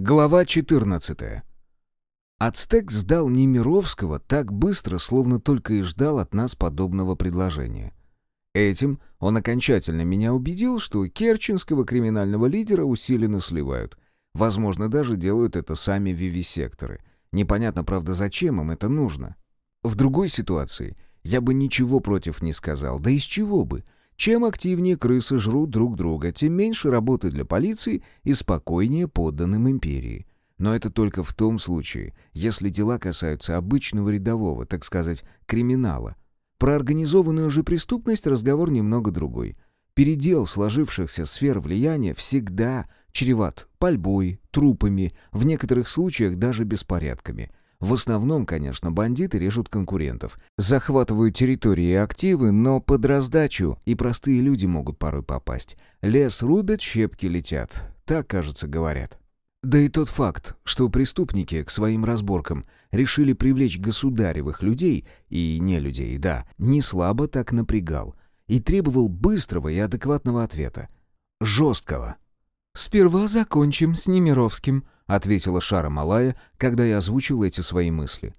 Глава 14. Ацтек сдал Немировского так быстро, словно только и ждал от нас подобного предложения. Этим он окончательно меня убедил, что керченского криминального лидера усиленно сливают. Возможно, даже делают это сами вивисекторы. Непонятно, правда, зачем им это нужно. В другой ситуации я бы ничего против не сказал, да из чего бы — чем активнее крысы жрут друг друга, тем меньше работы для полиции и спокойнее подданным империи. Но это только в том случае, если дела касаются обычного рядового, так сказать, криминала. Про организованную же преступность разговор немного другой. Передел сложившихся сфер влияния всегда чреват пальбой, трупами, в некоторых случаях даже беспорядками – в основном, конечно, бандиты режут конкурентов, захватывают территории и активы, но под раздачу и простые люди могут порой попасть. Лес рубят, щепки летят. Так, кажется, говорят. Да и тот факт, что преступники к своим разборкам решили привлечь государевых людей, и не людей, да, не слабо так напрягал, и требовал быстрого и адекватного ответа. Жесткого. «Сперва закончим с Немировским», — ответила Шара Малая, когда я озвучил эти свои мысли.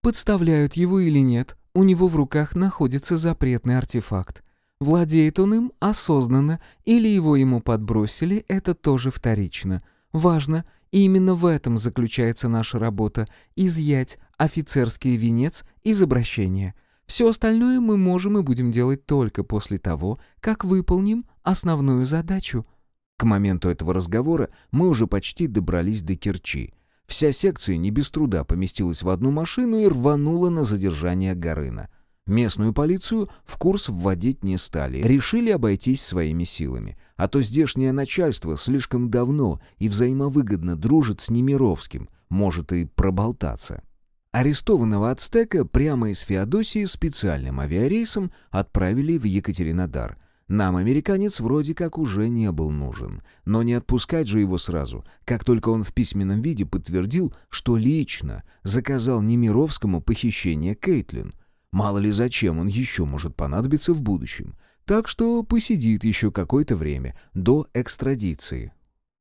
«Подставляют его или нет, у него в руках находится запретный артефакт. Владеет он им осознанно или его ему подбросили, это тоже вторично. Важно, и именно в этом заключается наша работа — изъять офицерский венец из обращения. Все остальное мы можем и будем делать только после того, как выполним основную задачу — к моменту этого разговора мы уже почти добрались до Керчи. Вся секция не без труда поместилась в одну машину и рванула на задержание Горына. Местную полицию в курс вводить не стали, решили обойтись своими силами. А то здешнее начальство слишком давно и взаимовыгодно дружит с Немировским, может и проболтаться. Арестованного ацтека прямо из Феодосии специальным авиарейсом отправили в Екатеринодар, нам американец вроде как уже не был нужен. Но не отпускать же его сразу, как только он в письменном виде подтвердил, что лично заказал Немировскому похищение Кейтлин. Мало ли зачем он еще может понадобиться в будущем. Так что посидит еще какое-то время, до экстрадиции.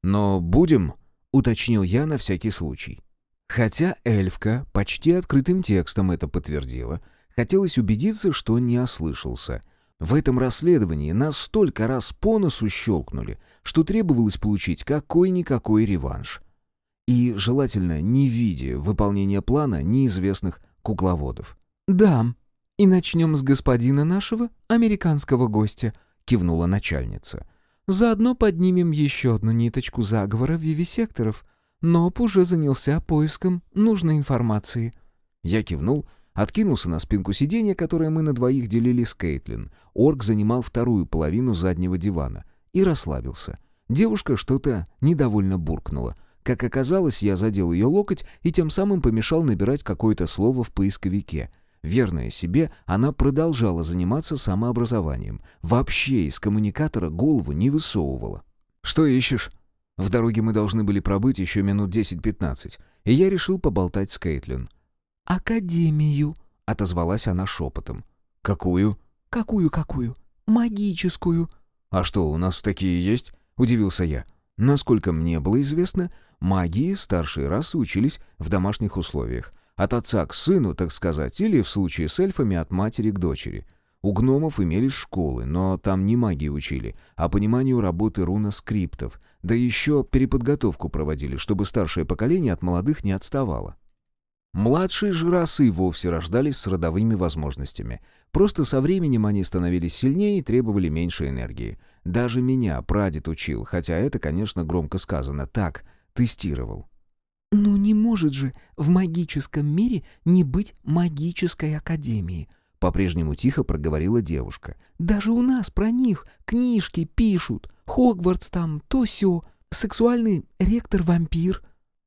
«Но будем?» — уточнил я на всякий случай. Хотя эльфка почти открытым текстом это подтвердила, хотелось убедиться, что не ослышался — в этом расследовании нас столько раз по носу щелкнули, что требовалось получить какой-никакой реванш. И желательно не в виде выполнения плана неизвестных кукловодов. «Да, и начнем с господина нашего, американского гостя», — кивнула начальница. «Заодно поднимем еще одну ниточку заговора вивисекторов. НОП уже занялся поиском нужной информации». Я кивнул — Откинулся на спинку сиденья, которое мы на двоих делили с Кейтлин. Орк занимал вторую половину заднего дивана. И расслабился. Девушка что-то недовольно буркнула. Как оказалось, я задел ее локоть и тем самым помешал набирать какое-то слово в поисковике. Верная себе, она продолжала заниматься самообразованием. Вообще из коммуникатора голову не высовывала. «Что ищешь?» В дороге мы должны были пробыть еще минут 10-15, и я решил поболтать с Кейтлин. «Академию», — отозвалась она шепотом. «Какую?» «Какую-какую? Магическую». «А что, у нас такие есть?» — удивился я. Насколько мне было известно, магии старшие расы учились в домашних условиях. От отца к сыну, так сказать, или, в случае с эльфами, от матери к дочери. У гномов имелись школы, но там не магии учили, а пониманию работы руна-скриптов, да еще переподготовку проводили, чтобы старшее поколение от молодых не отставало. Младшие же расы вовсе рождались с родовыми возможностями. Просто со временем они становились сильнее и требовали меньше энергии. Даже меня прадед учил, хотя это, конечно, громко сказано. Так, тестировал. «Ну не может же в магическом мире не быть магической академии», по-прежнему тихо проговорила девушка. «Даже у нас про них книжки пишут. Хогвартс там, то сё. Сексуальный ректор-вампир».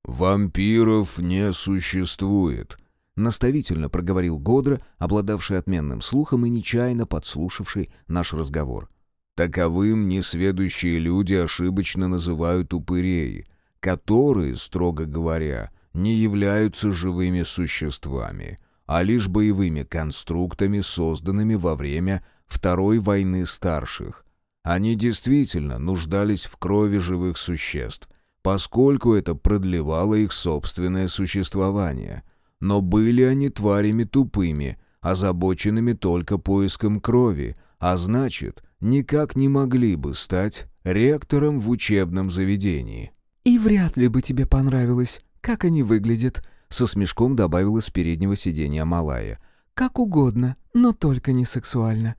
«Вампиров не существует», — наставительно проговорил Годра, обладавший отменным слухом и нечаянно подслушавший наш разговор. «Таковым несведущие люди ошибочно называют упырей, которые, строго говоря, не являются живыми существами, а лишь боевыми конструктами, созданными во время Второй войны старших. Они действительно нуждались в крови живых существ, поскольку это продлевало их собственное существование. Но были они тварями тупыми, озабоченными только поиском крови, а значит, никак не могли бы стать ректором в учебном заведении. «И вряд ли бы тебе понравилось, как они выглядят», — со смешком добавила с переднего сиденья Малая. «Как угодно, но только не сексуально».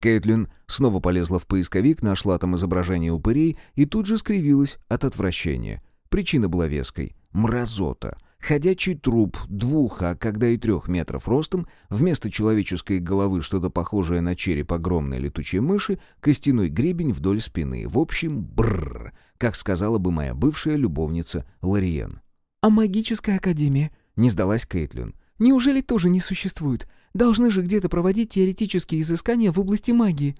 Кэтлин снова полезла в поисковик, нашла там изображение упырей и тут же скривилась от отвращения. Причина была веской — мразота. Ходячий труп двух, а когда и трех метров ростом, вместо человеческой головы что-то похожее на череп огромной летучей мыши, костяной гребень вдоль спины. В общем, бррр, как сказала бы моя бывшая любовница Лориен. «А магическая академия?» — не сдалась Кейтлин. «Неужели тоже не существует? Должны же где-то проводить теоретические изыскания в области магии».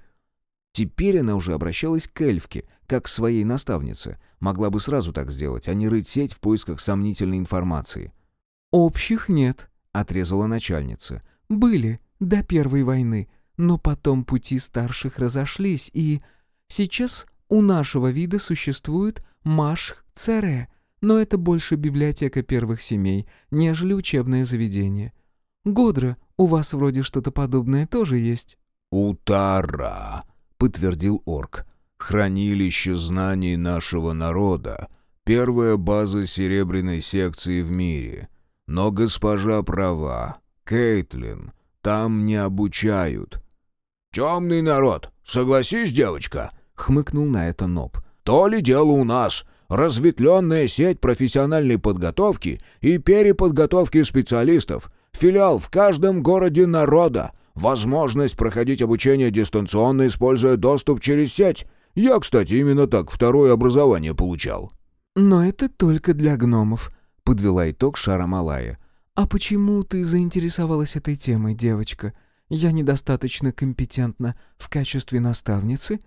Теперь она уже обращалась к эльфке, как к своей наставнице. Могла бы сразу так сделать, а не рыть сеть в поисках сомнительной информации. «Общих нет», — отрезала начальница. «Были, до Первой войны, но потом пути старших разошлись, и... Сейчас у нашего вида существует Машх-Цере, но это больше библиотека первых семей, нежели учебное заведение. Годра, у вас вроде что-то подобное тоже есть?» «Утара», — подтвердил орк. «Хранилище знаний нашего народа. Первая база серебряной секции в мире. Но госпожа права. Кейтлин, там не обучают». «Темный народ, согласись, девочка?» — хмыкнул на это Ноб. «То ли дело у нас разветвленная сеть профессиональной подготовки и переподготовки специалистов, филиал в каждом городе народа, возможность проходить обучение дистанционно, используя доступ через сеть. Я, кстати, именно так второе образование получал». «Но это только для гномов», — подвела итог Шара Малая. «А почему ты заинтересовалась этой темой, девочка? Я недостаточно компетентна в качестве наставницы?»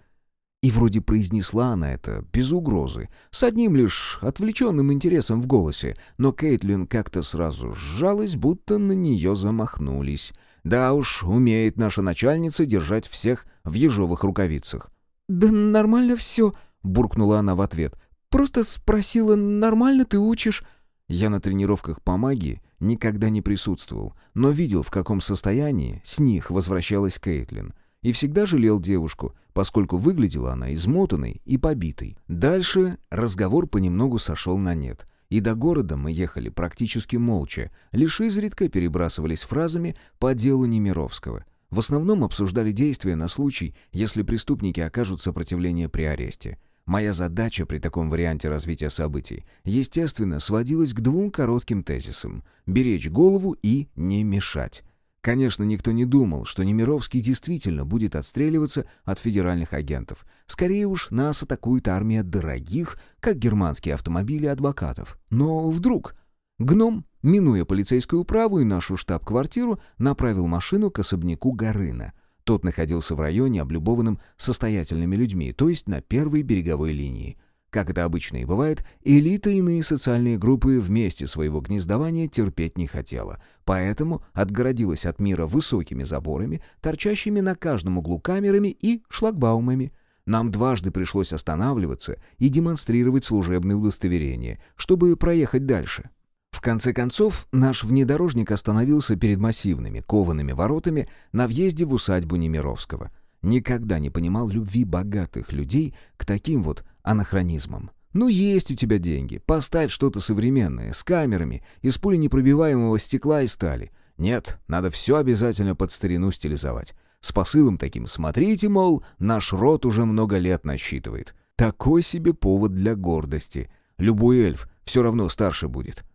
И вроде произнесла она это без угрозы, с одним лишь отвлеченным интересом в голосе, но Кейтлин как-то сразу сжалась, будто на нее замахнулись. Да уж, умеет наша начальница держать всех в ежовых рукавицах. «Да нормально все», — буркнула она в ответ. «Просто спросила, нормально ты учишь?» Я на тренировках по магии никогда не присутствовал, но видел, в каком состоянии с них возвращалась Кейтлин — и всегда жалел девушку, поскольку выглядела она измотанной и побитой. Дальше разговор понемногу сошел на нет. И до города мы ехали практически молча, лишь изредка перебрасывались фразами по делу Немировского. В основном обсуждали действия на случай, если преступники окажут сопротивление при аресте. Моя задача при таком варианте развития событий, естественно, сводилась к двум коротким тезисам – беречь голову и не мешать. Конечно, никто не думал, что Немировский действительно будет отстреливаться от федеральных агентов. Скорее уж, нас атакует армия дорогих, как германские автомобили, адвокатов. Но вдруг... Гном, минуя полицейскую управу и нашу штаб-квартиру, направил машину к особняку Горына. Тот находился в районе, облюбованном состоятельными людьми, то есть на первой береговой линии. Как это обычно и бывает, элита иные социальные группы вместе своего гнездования терпеть не хотела, поэтому отгородилась от мира высокими заборами, торчащими на каждом углу камерами и шлагбаумами. Нам дважды пришлось останавливаться и демонстрировать служебное удостоверение, чтобы проехать дальше. В конце концов, наш внедорожник остановился перед массивными коваными воротами на въезде в усадьбу Немировского. Никогда не понимал любви богатых людей к таким вот анахронизмом. Ну, есть у тебя деньги, поставь что-то современное, с камерами, из пуленепробиваемого стекла и стали. Нет, надо все обязательно под старину стилизовать. С посылом таким «смотрите, мол, наш род уже много лет насчитывает». Такой себе повод для гордости. Любой эльф все равно старше будет.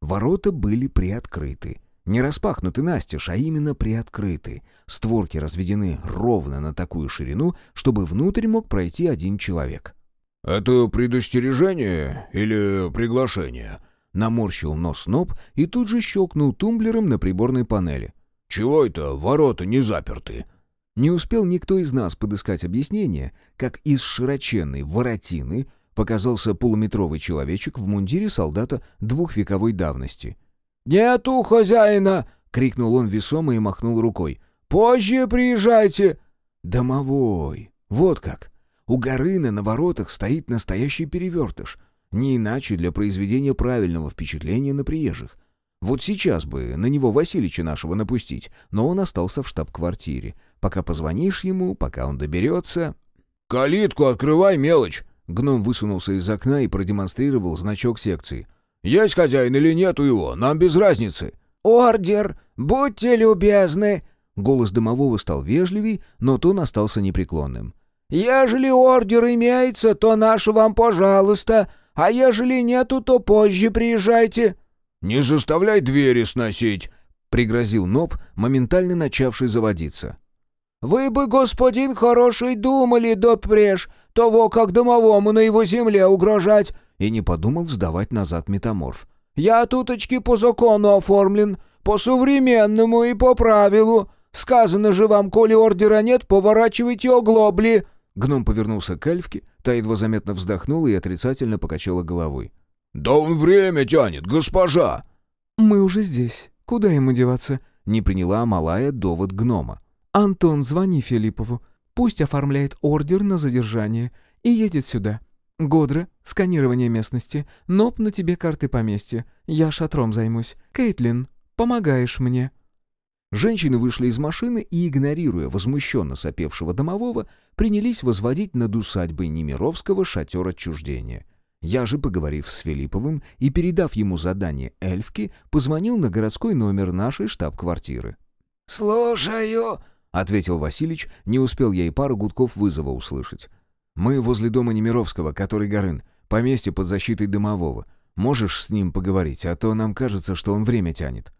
Ворота были приоткрыты. Не распахнуты настежь, а именно приоткрыты. Створки разведены ровно на такую ширину, чтобы внутрь мог пройти один человек. «Это предостережение или приглашение?» Наморщил нос Ноб и тут же щелкнул тумблером на приборной панели. «Чего это ворота не заперты?» Не успел никто из нас подыскать объяснение, как из широченной воротины показался полуметровый человечек в мундире солдата двухвековой давности. «Нету хозяина!» — крикнул он весомо и махнул рукой. «Позже приезжайте!» «Домовой! Вот как!» У Горына на воротах стоит настоящий перевертыш. Не иначе для произведения правильного впечатления на приезжих. Вот сейчас бы на него Васильича нашего напустить, но он остался в штаб-квартире. Пока позвонишь ему, пока он доберется... «Калитку открывай, мелочь!» Гном высунулся из окна и продемонстрировал значок секции. «Есть хозяин или нету его, нам без разницы». «Ордер! Будьте любезны!» Голос домового стал вежливей, но тон остался непреклонным. «Ежели ордер имеется, то наш вам пожалуйста, а ежели нету, то позже приезжайте». «Не заставляй двери сносить!» — пригрозил Ноб, моментально начавший заводиться. «Вы бы, господин хороший, думали допреж того, как домовому на его земле угрожать!» И не подумал сдавать назад метаморф. «Я туточки по закону оформлен, по современному и по правилу. Сказано же вам, коли ордера нет, поворачивайте оглобли!» Гном повернулся к эльфке, та едва заметно вздохнула и отрицательно покачала головой. «Да он время тянет, госпожа!» «Мы уже здесь. Куда ему деваться?» Не приняла Малая довод гнома. «Антон, звони Филиппову. Пусть оформляет ордер на задержание и едет сюда. Годре, сканирование местности. Ноп на тебе карты поместья. Я шатром займусь. Кейтлин, помогаешь мне». Женщины вышли из машины и, игнорируя возмущенно сопевшего домового, принялись возводить над усадьбой Немировского шатер отчуждения. Я же, поговорив с Филипповым и передав ему задание эльфки, позвонил на городской номер нашей штаб-квартиры. «Слушаю», — ответил Василич, не успел я и пару гудков вызова услышать. «Мы возле дома Немировского, который Горын, поместье под защитой домового. Можешь с ним поговорить, а то нам кажется, что он время тянет».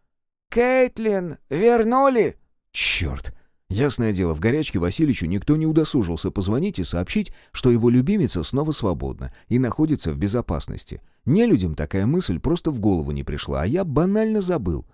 «Кейтлин, вернули?» «Черт!» Ясное дело, в горячке Васильичу никто не удосужился позвонить и сообщить, что его любимица снова свободна и находится в безопасности. Нелюдям такая мысль просто в голову не пришла, а я банально забыл.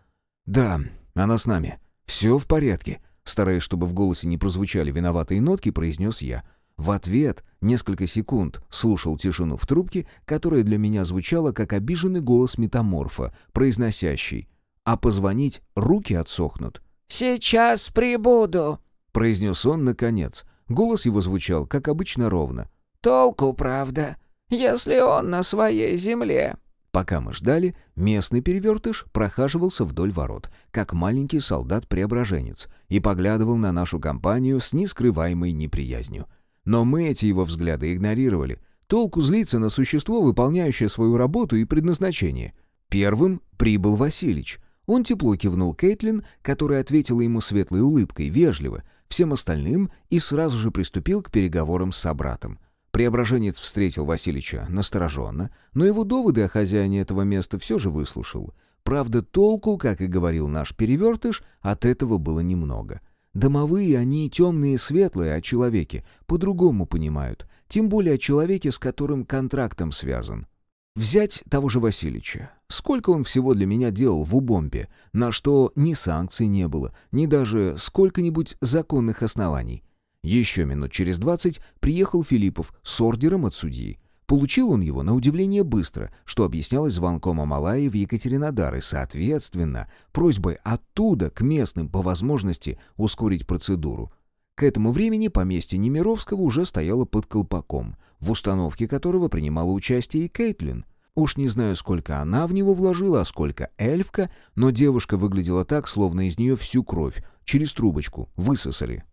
«Да, она с нами. Все в порядке», стараясь, чтобы в голосе не прозвучали виноватые нотки, произнес я. В ответ несколько секунд слушал тишину в трубке, которая для меня звучала как обиженный голос метаморфа, произносящий а позвонить руки отсохнут. «Сейчас прибуду», — произнес он наконец. Голос его звучал, как обычно, ровно. «Толку, правда, если он на своей земле». Пока мы ждали, местный перевертыш прохаживался вдоль ворот, как маленький солдат-преображенец, и поглядывал на нашу компанию с нескрываемой неприязнью. Но мы эти его взгляды игнорировали. Толку злиться на существо, выполняющее свою работу и предназначение. Первым прибыл Василич — он тепло кивнул Кейтлин, которая ответила ему светлой улыбкой, вежливо, всем остальным и сразу же приступил к переговорам с собратом. Преображенец встретил Васильича настороженно, но его доводы о хозяине этого места все же выслушал. Правда, толку, как и говорил наш перевертыш, от этого было немного. Домовые они темные и светлые, а человеки по-другому понимают, тем более о человеке, с которым контрактом связан. Взять того же Васильича. Сколько он всего для меня делал в Убомпе, на что ни санкций не было, ни даже сколько-нибудь законных оснований. Еще минут через двадцать приехал Филиппов с ордером от судьи. Получил он его на удивление быстро, что объяснялось звонком Амалаи в Екатеринодар и, соответственно, просьбой оттуда к местным по возможности ускорить процедуру. К этому времени поместье Немировского уже стояло под колпаком, в установке которого принимала участие и Кейтлин. Уж не знаю, сколько она в него вложила, а сколько эльфка, но девушка выглядела так, словно из нее всю кровь, через трубочку, высосали.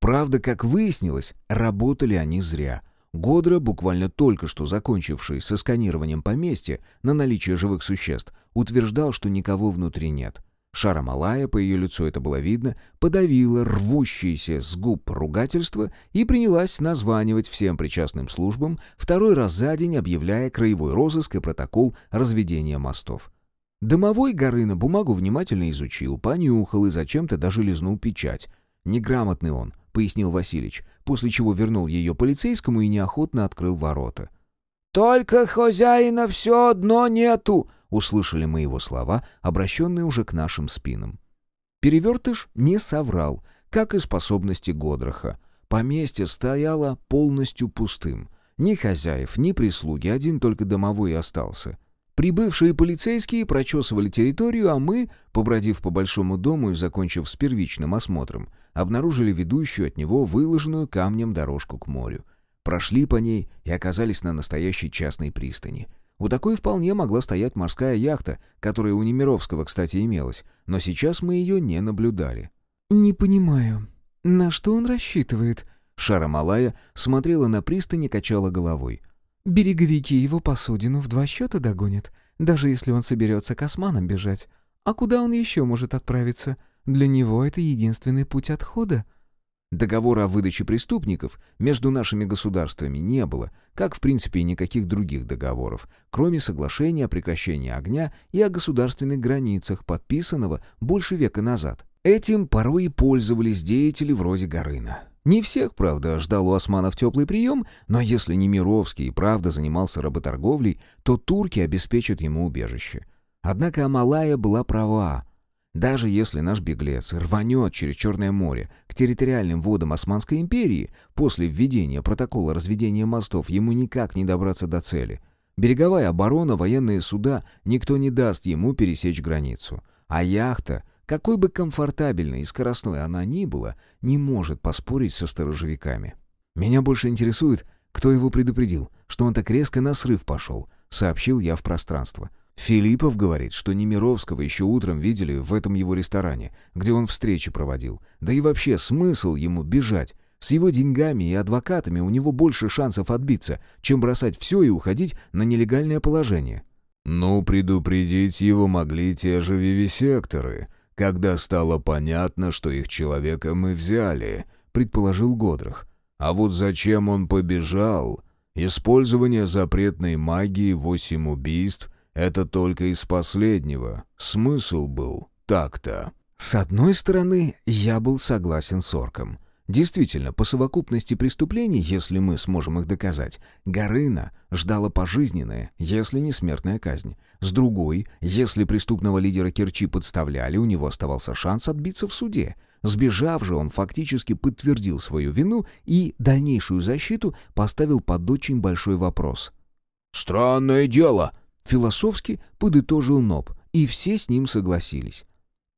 Правда, как выяснилось, работали они зря. Годра, буквально только что закончивший со сканированием поместья на наличие живых существ, утверждал, что никого внутри нет. Шара Малая, по ее лицу это было видно, подавила рвущиеся с губ ругательства и принялась названивать всем причастным службам, второй раз за день объявляя краевой розыск и протокол разведения мостов. Домовой Горына бумагу внимательно изучил, понюхал и зачем-то даже лизнул печать. «Неграмотный он», — пояснил Василич, после чего вернул ее полицейскому и неохотно открыл ворота. «Только хозяина все одно нету», услышали мы его слова, обращенные уже к нашим спинам. Перевертыш не соврал, как и способности Годроха. Поместье стояло полностью пустым. Ни хозяев, ни прислуги, один только домовой остался. Прибывшие полицейские прочесывали территорию, а мы, побродив по большому дому и закончив с первичным осмотром, обнаружили ведущую от него выложенную камнем дорожку к морю. Прошли по ней и оказались на настоящей частной пристани — У такой вполне могла стоять морская яхта, которая у Немировского, кстати, имелась, но сейчас мы ее не наблюдали. «Не понимаю, на что он рассчитывает?» Шара Малая смотрела на пристань и качала головой. «Береговики его посудину в два счета догонят, даже если он соберется к османам бежать. А куда он еще может отправиться? Для него это единственный путь отхода». Договора о выдаче преступников между нашими государствами не было, как в принципе и никаких других договоров, кроме соглашения о прекращении огня и о государственных границах, подписанного больше века назад. Этим порой и пользовались деятели вроде Горына. Не всех, правда, ждал у османов теплый прием, но если Немировский и правда занимался работорговлей, то турки обеспечат ему убежище. Однако Амалая была права. Даже если наш беглец рванет через Черное море к территориальным водам Османской империи, после введения протокола разведения мостов ему никак не добраться до цели. Береговая оборона, военные суда, никто не даст ему пересечь границу. А яхта, какой бы комфортабельной и скоростной она ни была, не может поспорить со сторожевиками. Меня больше интересует, кто его предупредил, что он так резко на срыв пошел, сообщил я в пространство. Филиппов говорит, что Немировского еще утром видели в этом его ресторане, где он встречи проводил. Да и вообще, смысл ему бежать? С его деньгами и адвокатами у него больше шансов отбиться, чем бросать все и уходить на нелегальное положение. «Ну, предупредить его могли те же вивисекторы, когда стало понятно, что их человека мы взяли», — предположил Годрах. «А вот зачем он побежал? Использование запретной магии, восемь убийств — это только из последнего. Смысл был так-то. С одной стороны, я был согласен с Орком. Действительно, по совокупности преступлений, если мы сможем их доказать, Горына ждала пожизненная, если не смертная казнь. С другой, если преступного лидера Керчи подставляли, у него оставался шанс отбиться в суде. Сбежав же, он фактически подтвердил свою вину и дальнейшую защиту поставил под очень большой вопрос. «Странное дело», Философски подытожил Ноб, и все с ним согласились.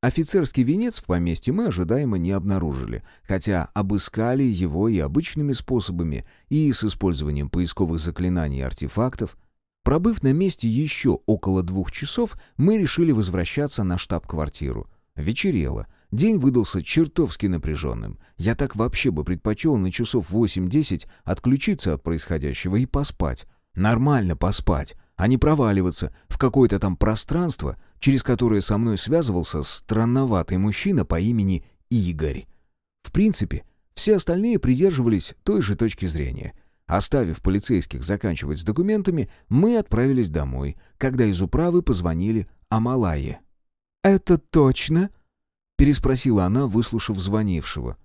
Офицерский венец в поместье мы ожидаемо не обнаружили, хотя обыскали его и обычными способами, и с использованием поисковых заклинаний и артефактов. Пробыв на месте еще около двух часов, мы решили возвращаться на штаб-квартиру. Вечерело. День выдался чертовски напряженным. Я так вообще бы предпочел на часов 8-10 отключиться от происходящего и поспать. Нормально поспать, а не проваливаться в какое-то там пространство, через которое со мной связывался странноватый мужчина по имени Игорь. В принципе, все остальные придерживались той же точки зрения. Оставив полицейских заканчивать с документами, мы отправились домой, когда из управы позвонили Амалае. «Это точно?» — переспросила она, выслушав звонившего.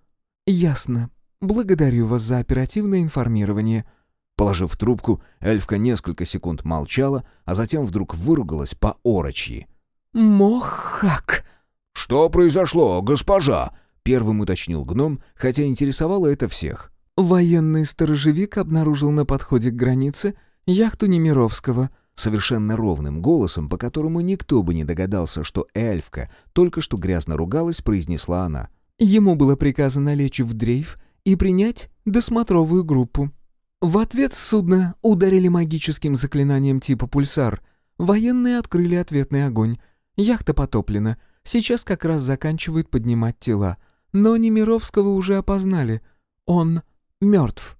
«Ясно. Благодарю вас за оперативное информирование», Положив трубку, эльфка несколько секунд молчала, а затем вдруг выругалась по орочьи. «Мохак!» «Что произошло, госпожа?» — первым уточнил гном, хотя интересовало это всех. «Военный сторожевик обнаружил на подходе к границе яхту Немировского», совершенно ровным голосом, по которому никто бы не догадался, что эльфка только что грязно ругалась, произнесла она. «Ему было приказано лечь в дрейф и принять досмотровую группу». В ответ судно ударили магическим заклинанием типа «Пульсар». Военные открыли ответный огонь. Яхта потоплена. Сейчас как раз заканчивают поднимать тела. Но Немировского уже опознали. Он мертв.